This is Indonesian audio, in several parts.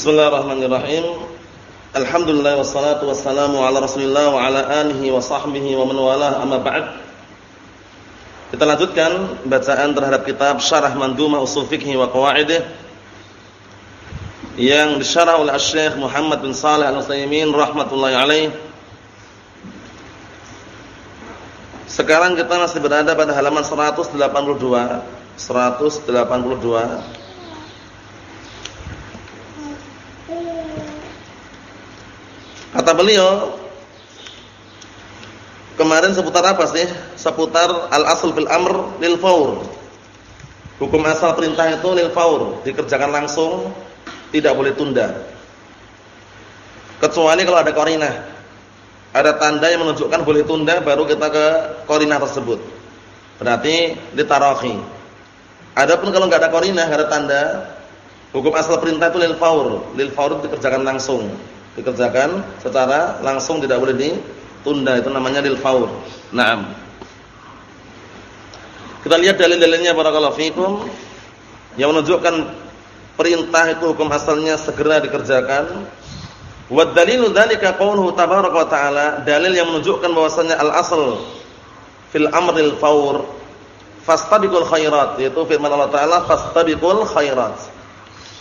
Bismillahirrahmanirrahim. Alhamdulillah wassalatu wassalamu ala Rasulillah wa ala alihi wa sahbihi wa man walah amma ba'd. Kita lanjutkan bacaan terhadap kitab Syarah Mandhumah Ushul Fiqh wa Qawaidih yang disyarah oleh Syekh Muhammad bin Shalih Al-Utsaimin rahimatullah alaih. Sekarang kita masih berada pada halaman 182. 182 Kata beliau kemarin seputar apa sih? Seputar al-asl fil amr lil faur. Hukum asal perintah itu lil faur, dikerjakan langsung, tidak boleh tunda. Kecuali kalau ada qarinah. Ada tanda yang menunjukkan boleh tunda baru kita ke qarinah tersebut. Berarti ditarahi. Adapun kalau enggak ada qarinah, enggak ada tanda, hukum asal perintah itu lil faur. Lil faur dikerjakan langsung dikerjakan secara langsung tidak boleh ditunda itu namanya lil faur. Naam. Kita lihat dalil-dalilnya barakallahu fikum yang menunjukkan perintah itu hukum asalnya segera dikerjakan. Wa dalilu dzalika qauluhu tabaraka wa ta'ala, dalil yang menunjukkan bahwasanya al-asl fil amril faur fastabiqul khairat yaitu firman Allah taala fastabiqul khairat.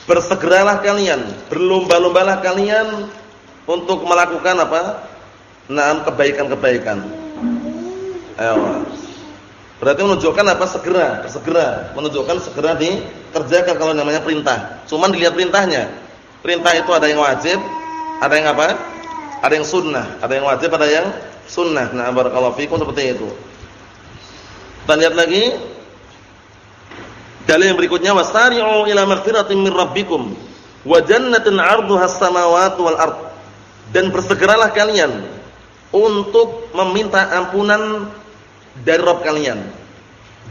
Bersegeralah kalian, berlomba-lombalah kalian untuk melakukan apa? Naam kebaikan-kebaikan. Ayo. Berarti menunjukkan apa? Segera, segera, menunjukkan segera dikerjakan kalau namanya perintah. Cuman dilihat perintahnya. Perintah itu ada yang wajib, ada yang apa? Ada yang sunnah, ada yang wajib, ada yang sunnah. Nah, barakallahu fikum seperti itu. Kita lihat lagi dalil yang berikutnya wasari'u ila magfiratin min rabbikum wa jannatin 'arduha as-samawati wal ardh dan bersegeralah kalian untuk meminta ampunan dari Rabb kalian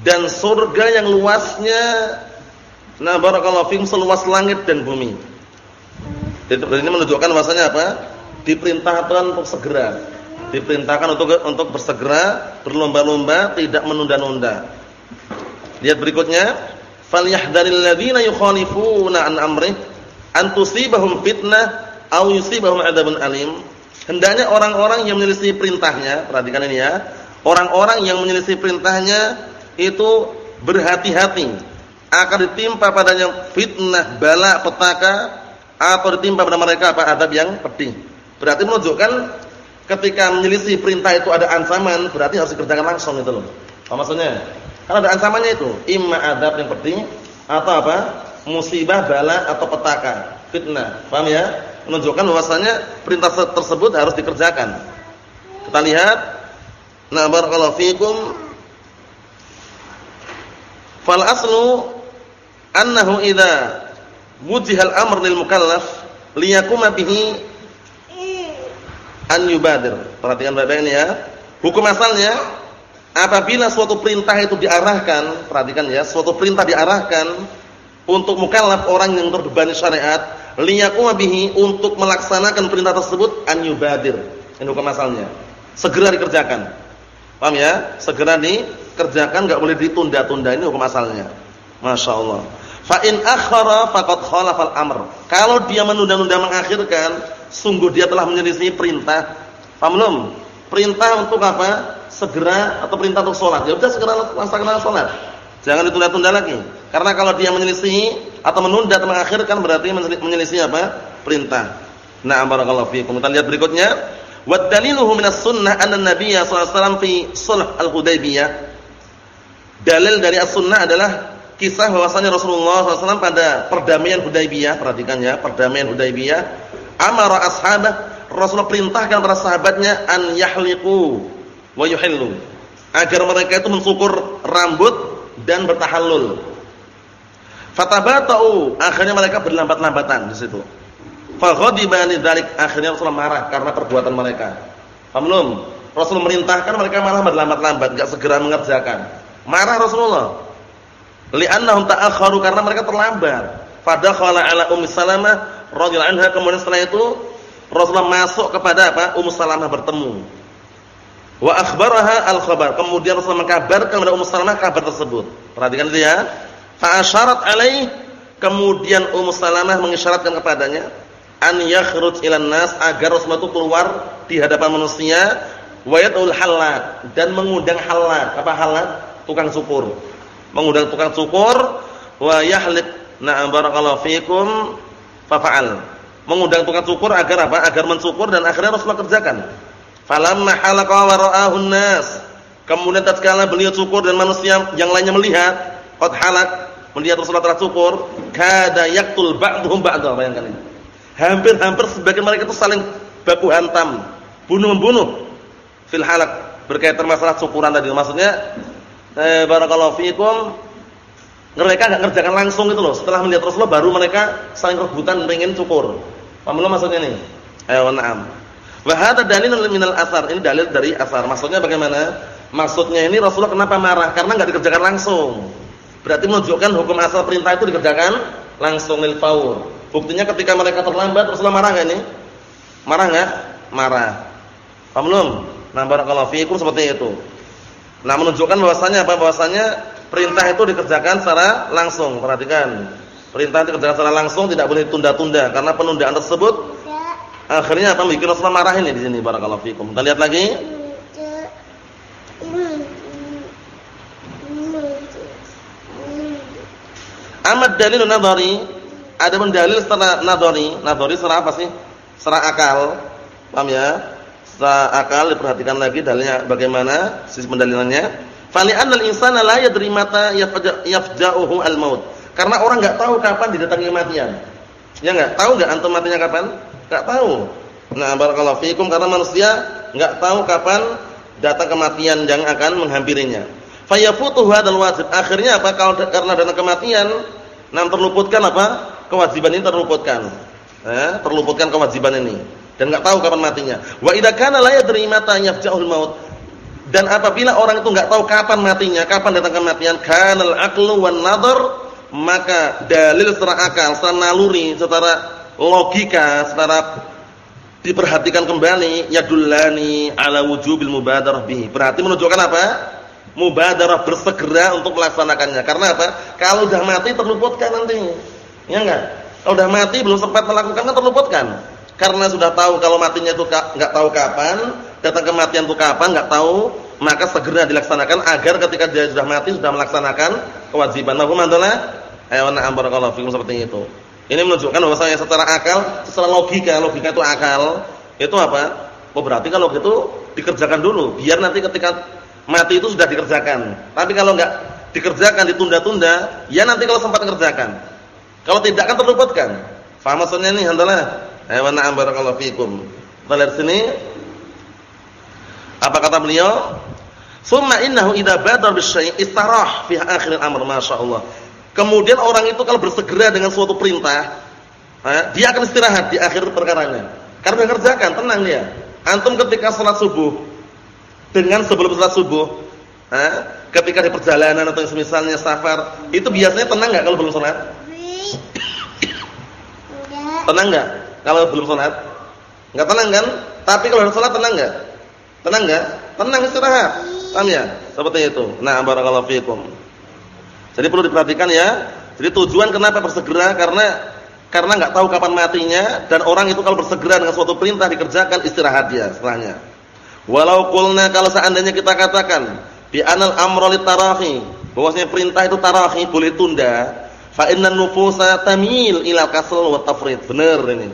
dan surga yang luasnya nah barakallahu fikum seluas langit dan bumi. Jadi ini menunjukkan bahasanya apa? Diperintahkan untuk segera. Diperintahkan untuk untuk bersegera, berlomba-lomba, tidak menunda-nunda. Lihat berikutnya, falyahdharil ladzina yukhalifuna an amrih an tusibahum fitnah au yusibahum adzabun alim. Hendaknya orang-orang yang menyelisih perintahnya, perhatikan ini ya. Orang-orang yang menyelisih perintahnya itu berhati-hati akan ditimpa padanya fitnah, bala, petaka atau ditimpa pada mereka apa adab yang pedih. Berarti menunjukkan ketika menyelisih perintah itu ada ancaman, berarti harus dikerjakan langsung itu loh. Apa maksudnya? Karena ada ancamannya itu, imma adab yang pedih atau apa? musibah, bala atau petaka, fitnah. Paham ya? Menunjukkan bahwasanya perintah tersebut harus dikerjakan. Kita lihat, nah barakallahu fikum fal aslu annahu idza wujihal amr lil mukallaf liyakuma bihi an yubadir. Perhatikan baik-baik ini ya. Hukum asalnya apabila suatu perintah itu diarahkan, perhatikan ya, suatu perintah diarahkan untuk mukallaf orang yang terbebani syariat liyaquma bihi untuk melaksanakan perintah tersebut an yubadir. Ini hukum asalnya. Segera dikerjakan. Paham ya? Segera dikerjakan enggak boleh ditunda-tunda ini hukum asalnya. Masya Allah. Fa in akhara faqad khalafal amr. Kalau dia menunda-nunda mengakhirkan, sungguh dia telah menyelisih perintah. Paham belum? Perintah untuk apa? Segera atau perintah untuk sholat. Ya udah segera laksanakan sholat. Jangan ditunda-tunda lagi. Karena kalau dia menyelisih atau menunda atau mengakhirkan berarti menyelisih apa? Perintah. Nah, barakallahu fiikum. Kita lihat berikutnya. Wa daliluhu minas sunnah anna Nabiya sallallahu fi sulh al-Hudaybiyah. Dalil dari as-sunnah adalah kisah bahwasanya Rasulullah SAW pada perdamaian Hudaybiyah, perhatikan ya, perdamaian Hudaybiyah, amara ashabah, Rasulullah perintahkan para sahabatnya an yahliqu wa yuhillu. Agar mereka itu mensyukur rambut dan bertahallul. Fatabata'u, akhirnya mereka berlambat-lambatan di situ. Faghadiba dzalik, akhirnya Rasulullah marah karena perbuatan mereka. Paham? Rasul merintahkan mereka malah berlambat-lambat, enggak segera mengerjakan. Marah Rasulullah. Li'annahum ta'akharu karena mereka terlambat. Fadakhala ala Ummi Salamah radhiyallahu anha kemudian setelah itu Rasulullah masuk kepada apa? Ummu Salamah bertemu. Wa akhbaraha al-khabar. Kemudian Rasulullah mengkabarkan kepada Ummu Salamah kabar tersebut. Perhatikan itu ya. Fa asyarat alaih Kemudian Ummu Salamah mengisyaratkan kepadanya an yakhruj ilan nas agar Rasulullah itu keluar di hadapan manusia wa yad'ul hallat dan mengundang hallat. Apa hallat? Tukang cukur. Mengundang tukang cukur wa yahlik na'am barakallahu fikum fa'al. Mengundang tukang cukur agar apa? Agar mencukur dan akhirnya Rasulullah kerjakan. Falamma halaqa wa ra'ahun nas. Kemudian tatkala beliau cukur dan manusia yang lainnya melihat, qad halak melihat Rasulullah telah cukur, kada yaktul ba'dhum ba'dha, bayangkan ini. Hampir-hampir sebagian mereka itu saling baku hantam, bunuh-membunuh fil halak berkaitan masalah cukuran tadi. Maksudnya eh barakallahu fikum mereka enggak ngerjakan langsung itu loh. Setelah melihat Rasulullah baru mereka saling rebutan pengen cukur. Paham maksudnya nih? Ayo na'am. Wa hadha dalilun minal asar. Ini dalil dari asar. Maksudnya bagaimana? Maksudnya ini Rasulullah kenapa marah? Karena enggak dikerjakan langsung. Berarti menunjukkan hukum asal perintah itu dikerjakan langsung lil faur. Buktinya ketika mereka terlambat Rasulullah marah enggak ini? Marah enggak? Marah. Paham belum? Nah, barakallahu fiikum seperti itu. Nah, menunjukkan bahwasanya apa? Bahwasanya perintah itu dikerjakan secara langsung. Perhatikan. Perintah dikerjakan secara langsung tidak boleh ditunda-tunda karena penundaan tersebut akhirnya apa? Bikin Rasulullah marah ini di sini barakallahu fiikum. Kita lihat lagi. Amat dalil nadhari, ada dalil secara nadhari, nadhari secara apa sih? Secara akal. Paham ya? Secara akal diperhatikan lagi dalilnya bagaimana sisi pendalilannya. Fali annal insana la yadri mata yafja'uhu al-maut. Karena orang enggak tahu kapan didatangi kematian. Ya enggak? Tahu enggak antum matinya kapan? Enggak tahu. Nah, barakallahu fikum karena manusia enggak tahu kapan datang kematian yang akan menghampirinya. Fayafutuhu hadzal wajib. Akhirnya apa? Kalau karena datang kematian, Nah, terluputkan apa? Kewajiban ini terluputkan. Eh, terluputkan kewajiban ini dan enggak tahu kapan matinya. Wa idza kana la yadri mata yafja'ul maut. Dan apabila orang itu enggak tahu kapan matinya, kapan datang kematian, kanal aqlu wan nadhar, maka dalil secara akal, secara naluri, secara logika, secara diperhatikan kembali yadullani ala wujubil mubadarah bihi. Berarti menunjukkan apa? mubadarah bersegera untuk melaksanakannya. Karena apa? Kalau sudah mati terluputkan nanti. Ya enggak? Kalau sudah mati belum sempat melakukan kan terluputkan. Karena sudah tahu kalau matinya itu enggak tahu kapan, datang kematian itu kapan enggak tahu, maka segera dilaksanakan agar ketika dia sudah mati sudah melaksanakan kewajiban. Mahum adalah ayo na'am barakallahu fikum seperti itu. Ini menunjukkan bahwa saya secara akal, secara logika, logika itu akal, itu apa? Oh berarti kalau gitu dikerjakan dulu, biar nanti ketika mati itu sudah dikerjakan. Tapi kalau enggak dikerjakan ditunda-tunda, ya nanti kalau sempat mengerjakan. Kalau tidak kan terluputkan. Faham maksudnya ini handalah? Eh wa na'am barakallahu fikum. Kita sini. Apa kata beliau? Summa innahu idza badar bisyai' istarah fi akhir al-amr masyaallah. Kemudian orang itu kalau bersegera dengan suatu perintah, dia akan istirahat di akhir perkaranya. Karena mengerjakan, tenang dia. Antum ketika salat subuh, dengan sebelum sholat subuh. Ketika di perjalanan atau misalnya safar, itu biasanya tenang nggak kalau belum sholat? Tenang nggak kalau belum sholat? Nggak tenang kan? Tapi kalau sholat tenang nggak? Tenang nggak? Tenang istirahat. Paham ya? Seperti itu. Nah, barakallahu fiikum. Jadi perlu diperhatikan ya. Jadi tujuan kenapa bersegera karena karena nggak tahu kapan matinya dan orang itu kalau bersegera dengan suatu perintah dikerjakan istirahat dia setelahnya. Walau kulna kalau seandainya kita katakan bi anal amra tarahi, bahwasanya perintah itu tarahi boleh tunda, fa innan nufusa tamil ila kasal wa tafrid. Benar ini.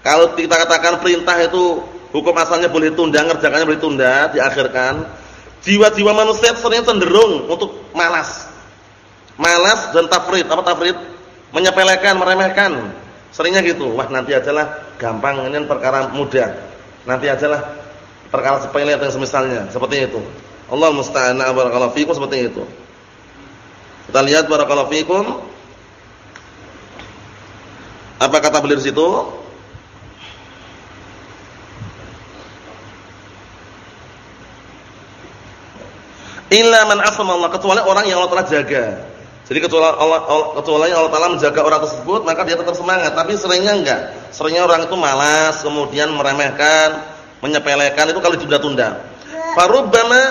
Kalau kita katakan perintah itu hukum asalnya boleh tunda, ngerjakannya boleh tunda, diakhirkan. Jiwa-jiwa manusia sering cenderung untuk malas. Malas dan tafrid. Apa tafrid? Menyepelekan, meremehkan. Seringnya gitu. Wah, nanti ajalah gampang, ini perkara mudah. Nanti ajalah perkara sepele atau semisalnya seperti itu. Allah musta'an barakallahu fikum seperti itu. Kita lihat barakallahu fikum. Apa kata beliau di situ? Illa man asama Allah kecuali orang yang Allah telah jaga. Jadi kecuali Allah, kecuali Allah Taala menjaga orang tersebut, maka dia tetap semangat. Tapi seringnya enggak. Seringnya orang itu malas, kemudian meremehkan, menyepelekan itu kalau ditunda-tunda. Farubbama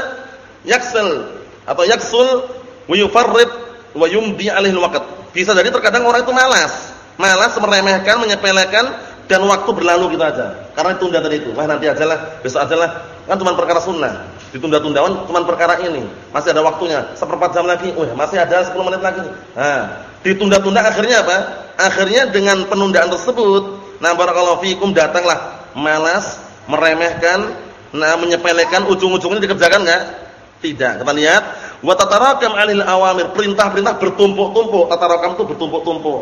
yaksal atau yaksul wa yufarrid wa yumdi alaihi alwaqt. Bisa jadi terkadang orang itu malas. Malas meremehkan, menyepelekan dan waktu berlalu gitu aja. Karena ditunda tadi itu. Wah, nanti ajalah, besok ajalah. Kan cuma perkara sunnah. Ditunda-tundawan cuma perkara ini. Masih ada waktunya. Seperempat jam lagi. Wah, masih ada 10 menit lagi. Nah, ditunda-tunda akhirnya apa? Akhirnya dengan penundaan tersebut, nah barakallahu fikum datanglah malas, meremehkan, nah menyepelekan ujung-ujungnya dikerjakan enggak? Tidak. Kita lihat, wa tatarakam 'alil awamir. Perintah-perintah bertumpuk-tumpuk. Tatarakam itu bertumpuk-tumpuk.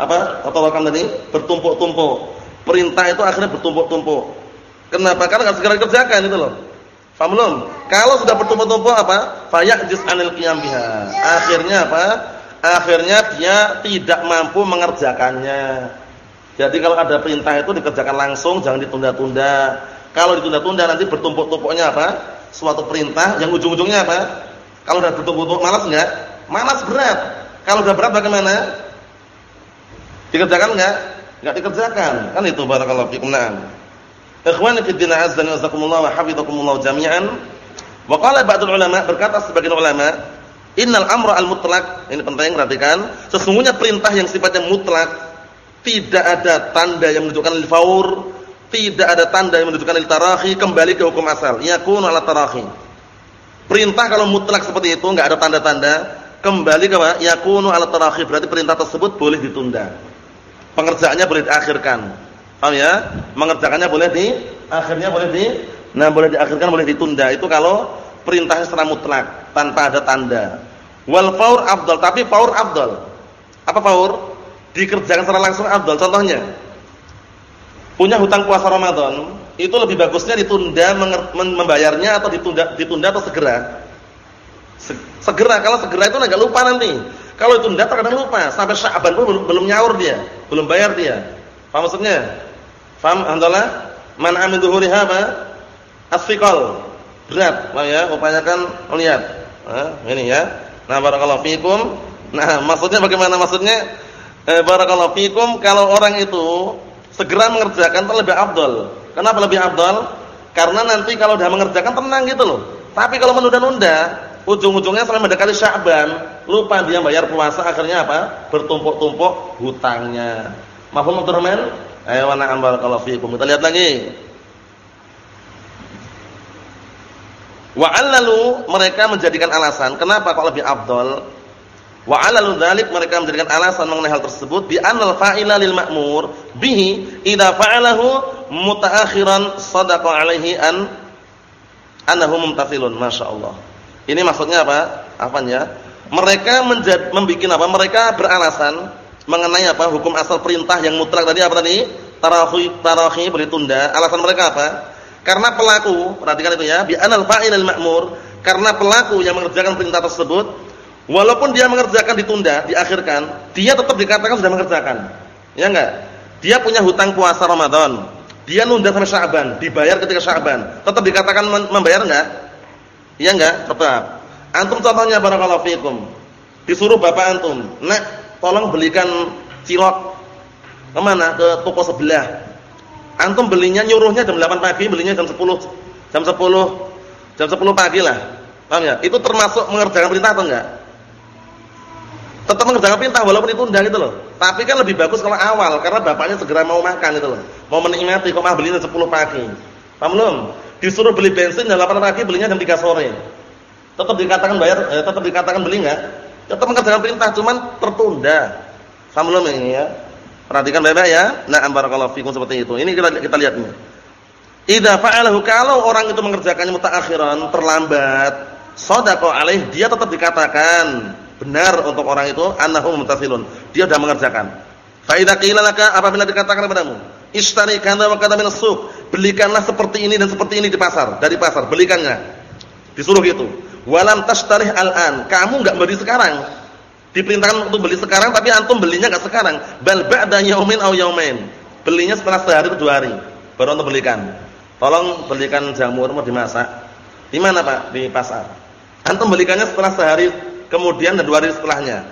Apa? Tatarakam tadi bertumpuk-tumpuk. Perintah itu akhirnya bertumpuk-tumpuk. Kenapa? Karena enggak segera dikerjakan itu loh. Paham belum? Kalau sudah bertumpuk-tumpuk apa? Fayajis 'anil qiyam. Akhirnya apa? Akhirnya dia tidak mampu mengerjakannya. Jadi kalau ada perintah itu dikerjakan langsung, jangan ditunda-tunda. Kalau ditunda-tunda nanti bertumpuk-tumpuknya apa? Suatu perintah yang ujung-ujungnya apa? Kalau sudah bertumpuk-tumpuk malas enggak? Malas berat. Kalau sudah berat bagaimana? Dikerjakan enggak? Enggak dikerjakan. Kan itu barakallahu fikum. Naam. Ikhwani fi din azza wa jazakumullah wa hafizakumullah jami'an. Wa qala ba'dul ulama berkata sebagian ulama, innal amra al-mutlaq, ini penting perhatikan, sesungguhnya perintah yang sifatnya mutlak tidak ada tanda yang menunjukkan al-faur, tidak ada tanda yang menunjukkan al-tarahi kembali ke hukum asal. Yakunu ala tarahi. Perintah kalau mutlak seperti itu enggak ada tanda-tanda, kembali ke apa? Yakunu ala tarahi, berarti perintah tersebut boleh ditunda. Pengerjaannya boleh diakhirkan. Paham ya? Mengerjakannya boleh di akhirnya boleh di nah boleh diakhirkan boleh ditunda. Itu kalau perintahnya secara mutlak tanpa ada tanda. Wal faur afdal, tapi faur afdal. Apa faur? Dikerjakan secara langsung afdal. Contohnya, punya hutang puasa Ramadan, itu lebih bagusnya ditunda membayarnya atau ditunda ditunda atau segera? Segera. Kalau segera itu enggak lupa nanti. Kalau ditunda terkadang lupa, sampai Sya'ban pun belum, belum nyaur dia, belum bayar dia. Paham maksudnya? Faham alhamdulillah? Man amin dhuhuriha apa? Asfiqal. Berat, Paham ya? Upayakan lihat. Nah, ini ya. Nah, barakallahu fikum. Nah, maksudnya bagaimana maksudnya? Eh, barakallahu fikum kalau orang itu segera mengerjakan itu lebih afdal. Kenapa lebih afdal? Karena nanti kalau sudah mengerjakan tenang gitu loh. Tapi kalau menunda-nunda, ujung-ujungnya sampai mendekati Sya'ban, lupa dia bayar puasa akhirnya apa? Bertumpuk-tumpuk hutangnya. Mafhum Abdurrahman? Ayo na'am barakallahu fiikum. Kita lihat lagi. Wa 'allalu mereka menjadikan alasan kenapa kok lebih afdal? Wa 'allalu dzalik mereka menjadikan alasan mengenai hal tersebut bi annal fa'ila lil ma'mur bihi idza fa'alahu mutaakhiran sadaqa 'alaihi an annahu mumtathilun masyaallah. Ini maksudnya apa? Apanya? Mereka menjad, membikin apa? Mereka beralasan mengenai apa hukum asal perintah yang mutlak tadi apa tadi? Tarahi tarahi boleh tunda. Alasan mereka apa? Karena pelaku, perhatikan itu ya, bi anal fa'il al ma'mur, karena pelaku yang mengerjakan perintah tersebut walaupun dia mengerjakan ditunda, diakhirkan, dia tetap dikatakan sudah mengerjakan. Ya enggak? Dia punya hutang puasa Ramadan. Dia nunda sampai Sya'ban, dibayar ketika Sya'ban. Tetap dikatakan membayar enggak? Iya enggak? Tetap. Antum contohnya barakallahu fikum. Disuruh bapak antum, "Nak, tolong belikan cilok. Ke mana? Ke toko sebelah. Antum belinya nyuruhnya jam 8 pagi belinya jam 10 jam 10 jam 10 pagi lah. Paham ya itu termasuk mengerjakan perintah atau enggak tetap mengerjakan perintah walaupun itu ditunda gitu loh. Tapi kan lebih bagus kalau awal karena bapaknya segera mau makan itu loh. Mau menikmati kok mah belinya 10 pagi. Paham belum? Disuruh beli bensin jam 8 pagi belinya jam 3 sore. Tetap dikatakan bayar eh, tetap dikatakan beli enggak Tetap mengerjakan perintah cuman tertunda. Paham belum ini ya? Perhatikan baik-baik ya. Na'am barakallahu fikum seperti itu. Ini kita kita lihat nih. Idza fa'alahu kalau orang itu mengerjakannya mutaakhiran, terlambat, shadaqa alaih, dia tetap dikatakan benar untuk orang itu annahu mutasilun. Dia sudah mengerjakan. Fa idza qila laka apabila dikatakan kepadamu, ishtari kadza wa suq belikanlah seperti ini dan seperti ini di pasar, dari pasar, belikannya. Disuruh gitu. Walam tashtarih al-an. Kamu enggak beli sekarang. Diperintahkan untuk beli sekarang tapi antum belinya enggak sekarang. Bal ba'da yaumin aw yaumain. Belinya setelah sehari atau dua hari baru antum belikan. Tolong belikan jamur mau dimasak. Di mana, Pak? Di pasar. Antum belikannya setelah sehari kemudian dan dua hari setelahnya.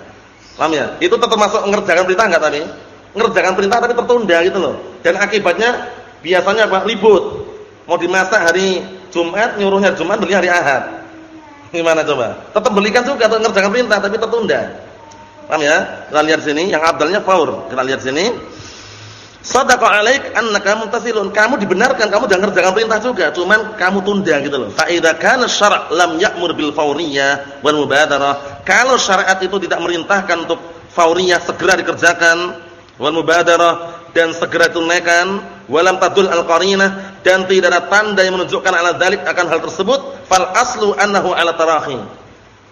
Paham ya? Itu tetap masuk mengerjakan perintah enggak tadi? Mengerjakan perintah tapi tertunda gitu loh. Dan akibatnya biasanya apa? Ribut. Mau dimasak hari Jumat, nyuruhnya Jumat, beli hari Ahad. Gimana coba? Tetap belikan juga atau ngerjakan perintah tapi tertunda. Paham ya? Kita lihat sini, yang abdalnya faur. Kita lihat sini. Sadaqa alaik annaka muntasilun. Kamu dibenarkan, kamu sudah ngerjakan perintah juga, cuman kamu tunda gitu loh. Fa idza kana syara' lam ya'mur bil fauriyah wal mubadarah. Kalau syariat itu tidak merintahkan untuk fauriyah segera dikerjakan wal mubadarah dan segera tunaikan walam tadul al qarinah dan tidak ada tanda yang menunjukkan ala dalik akan hal tersebut fal aslu annahu ala tarahi.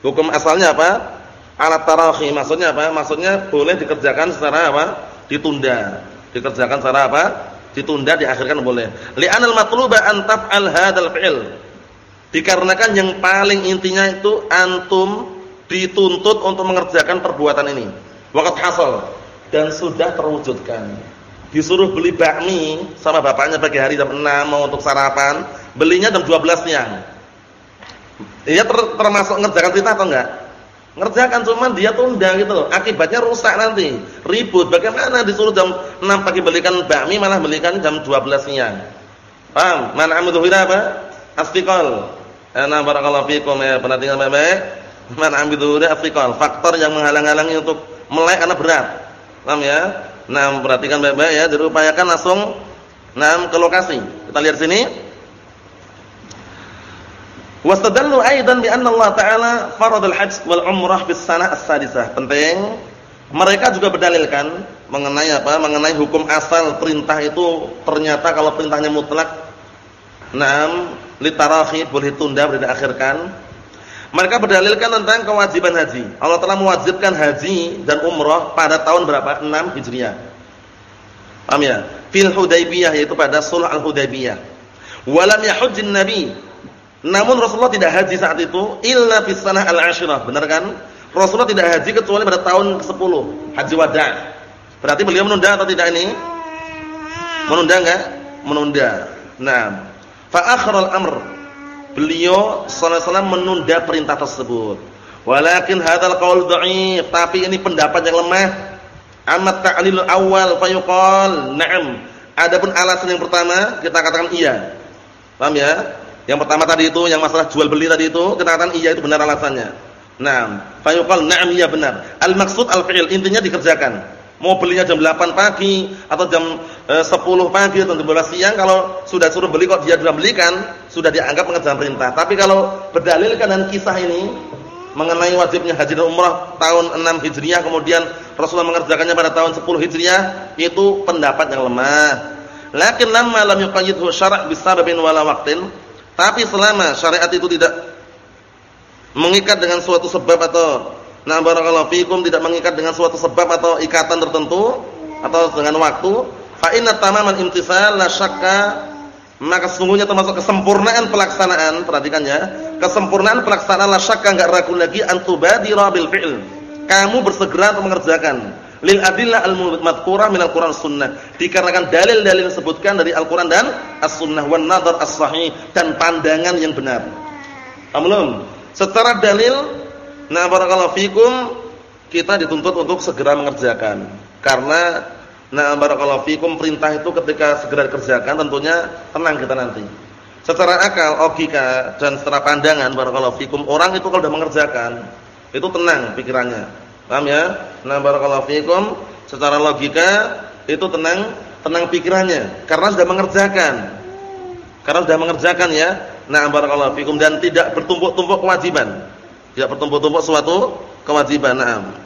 Hukum asalnya apa? Ala tarahi. Maksudnya apa? Maksudnya boleh dikerjakan secara apa? Ditunda dikerjakan secara apa? Ditunda, diakhirkan boleh. Li'anal matluba an taf'al hadzal fi'il. Dikarenakan yang paling intinya itu antum dituntut untuk mengerjakan perbuatan ini. Waqt hasal dan sudah terwujudkan. Disuruh beli bakmi sama bapaknya pagi hari jam 6 mau untuk sarapan, belinya jam 12 siang. Dia ter termasuk mengerjakan perintah atau enggak? Ngerjakan cuman dia tunda gitu loh. Akibatnya rusak nanti. Ribut. Bagaimana disuruh jam 6 pagi belikan bakmi malah belikan jam 12 siang. Paham? Mana amdu apa? Astiqol. Ana barakallahu fikum ya. Perhatikan baik-baik. Mana amdu astiqol. Faktor yang menghalang-halangi untuk melek karena berat. Paham ya? Nah, perhatikan baik-baik ya. Jadi upayakan langsung nah ke lokasi. Kita lihat sini. Wastadallu aidan bi anna Allah Ta'ala faradul hajj wal umrah bis sanah as-sadisah. Penting. Mereka juga berdalilkan mengenai apa? Mengenai hukum asal perintah itu ternyata kalau perintahnya mutlak Naam litarahi boleh tunda boleh diakhirkan. Mereka berdalilkan tentang kewajiban haji. Allah telah mewajibkan haji dan umrah pada tahun berapa? 6 Hijriah. Paham ya? Fil Hudaybiyah yaitu pada Sulh Al-Hudaybiyah. Walam yahujjin Nabi namun Rasulullah tidak haji saat itu illa fi sanah al-ashirah. Benar kan? Rasulullah tidak haji kecuali pada tahun ke-10, haji wada'. Berarti beliau menunda atau tidak ini? Menunda enggak? Menunda. Nah, fa akhiral amr. Beliau sallallahu alaihi menunda perintah tersebut. Walakin hadzal qaul dha'if, tapi ini pendapat yang lemah. Amat ta'lil awal fa yuqal na'am. Adapun alasan yang pertama kita katakan iya. Paham ya? Yang pertama tadi itu yang masalah jual beli tadi itu kita katakan iya itu benar alasannya. Naam, fayuqal na'am iya benar. Al-maksud al-fi'il intinya dikerjakan. Mau belinya jam 8 pagi atau jam e, 10 pagi atau jam 12 siang kalau sudah suruh beli kok dia sudah belikan, sudah dianggap mengerjakan perintah. Tapi kalau berdalilkan dan kisah ini mengenai wajibnya haji dan umrah tahun 6 Hijriah kemudian Rasulullah mengerjakannya pada tahun 10 Hijriah itu pendapat yang lemah. Lakin lamma lam yuqayyidhu syara' bisababin wala waqtin tapi selama syariat itu tidak mengikat dengan suatu sebab atau nah barakallahu fikum tidak mengikat dengan suatu sebab atau ikatan tertentu atau dengan waktu, fa inna tamaman imtithal la syakka maka sesungguhnya termasuk kesempurnaan pelaksanaan, perhatikan ya, kesempurnaan pelaksanaan la syakka enggak ragu lagi antubadira bil fi'l. Kamu bersegera untuk mengerjakan lil adillah al-madhkurah minal Qur'an sunnah. Dikarenakan dalil-dalil disebutkan dari Al-Qur'an dan As-Sunnah wan nadhar as-sahih dan pandangan yang benar. Amlum. Secara dalil na barakallahu fikum kita dituntut untuk segera mengerjakan. Karena na barakallahu fikum perintah itu ketika segera dikerjakan tentunya tenang kita nanti. Secara akal, logika dan secara pandangan barakallahu fikum orang itu kalau sudah mengerjakan itu tenang pikirannya Paham ya? Nah, barakallahu fikum, secara logika itu tenang, tenang pikirannya karena sudah mengerjakan. Karena sudah mengerjakan ya. Nah, barakallahu fikum dan tidak bertumpuk-tumpuk kewajiban. Tidak bertumpuk-tumpuk suatu kewajiban. Naam.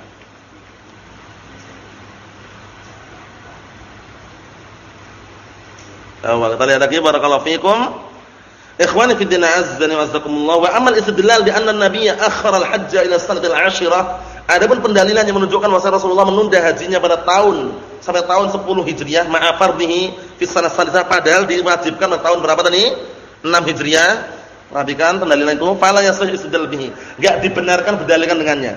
Awal kita lihat lagi barakallahu fikum. Ikhwani fi din azza wa jalla wa amal istidlal bi anna an-nabiyya akhara al-hajj ila sanati al-ashirah Adapun pendalilan yang menunjukkan bahwa Rasulullah menunda hajinya pada tahun sampai tahun 10 Hijriah, ma'afardhihi fi sanah padahal diwajibkan pada tahun berapa tadi? 6 Hijriah. Perhatikan pendalilan itu fala yasih istidlal bihi. Enggak dibenarkan berdalilkan dengannya.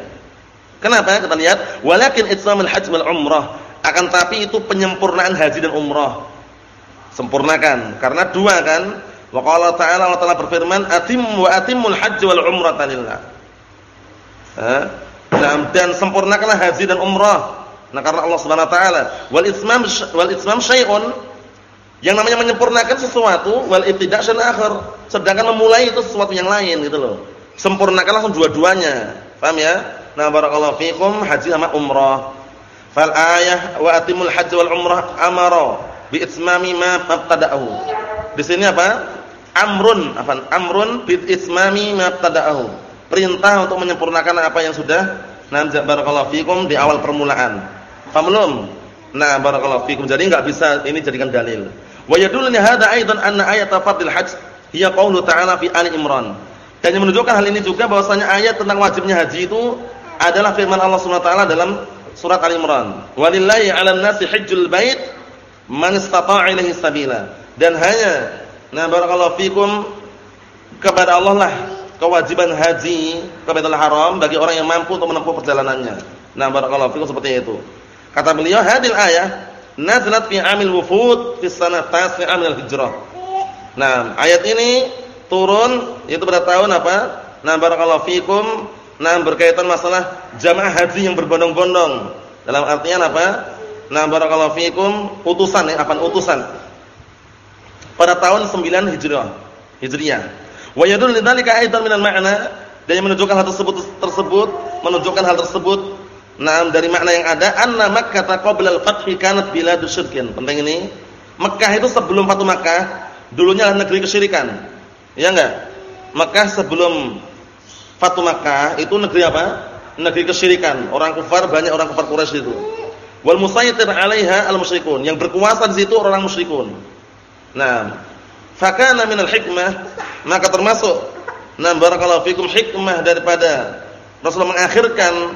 Kenapa? Kita lihat, walakin itsamul hajj wal umrah. Akan tapi itu penyempurnaan haji dan umrah. Sempurnakan. Karena dua kan. Wa qala ta'ala Allah Ta'ala berfirman, "Atim wa atimul hajj wal umrata lillah." Nah, dan sempurnakanlah haji dan umrah. Nah, karena Allah Subhanahu wa taala, wal itmam wal itmam syai'un yang namanya menyempurnakan sesuatu wal ibtida' syai'un akhir. Sedangkan memulai itu sesuatu yang lain gitu loh. Sempurnakan langsung dua-duanya. Paham ya? Nah, barakallahu fikum haji sama umrah. Fal ayah wa atimul haji wal umrah amara bi itmami ma mabtada'ahu. Di sini apa? Amrun, apa? Amrun bi itmami ma mabtada'ahu. Perintah untuk menyempurnakan apa yang sudah nah barakallahu fikum di awal permulaan. Paham belum? Nah, barakallahu fikum. Jadi enggak bisa ini jadikan dalil. Wa yadulluni hadza aidan anna ayat fadlil hajj hiya qaulu ta'ala fi Ali Imran. Dan yang menunjukkan hal ini juga bahwasanya ayat tentang wajibnya haji itu adalah firman Allah Subhanahu wa taala dalam surat Ali Imran. Walillahi 'alan nasi hajjul bait man istata'a ilaihi sabila. Dan hanya nah barakallahu fikum kepada Allah lah kewajiban haji ke Baitul Haram bagi orang yang mampu untuk menempuh perjalanannya. Nah barakallahu fikum seperti itu. Kata beliau hadil ayah nazalat fi amil wufud fi sanah tasi'ah min al-hijrah. Nah, ayat ini turun itu pada tahun apa? Nah barakallahu fikum Nah, berkaitan masalah jamaah haji yang berbondong-bondong. Dalam artian apa? Nah, barakallahu fikum, utusan ya, apa utusan. Pada tahun 9 Hijriah. Hijriah. Wa yadullu lidzalika aidan minal ma'na dan yang menunjukkan hal tersebut tersebut menunjukkan hal tersebut nah dari makna yang ada anna Makkah qabla al-fath kanat biladu syirkin. Penting ini. Mekah itu sebelum Fatu Makkah dulunya adalah negeri kesyirikan. Ya enggak? Mekah sebelum Fatu Makkah itu negeri apa? Negeri kesyirikan. Orang kafir banyak orang kafir Quraisy itu. Wal musaytir 'alaiha al-musyrikun. Yang berkuasa di situ orang musyrikun. Nah, fakana minal hikmah maka termasuk nah barakallahu fikum hikmah daripada Rasulullah mengakhirkan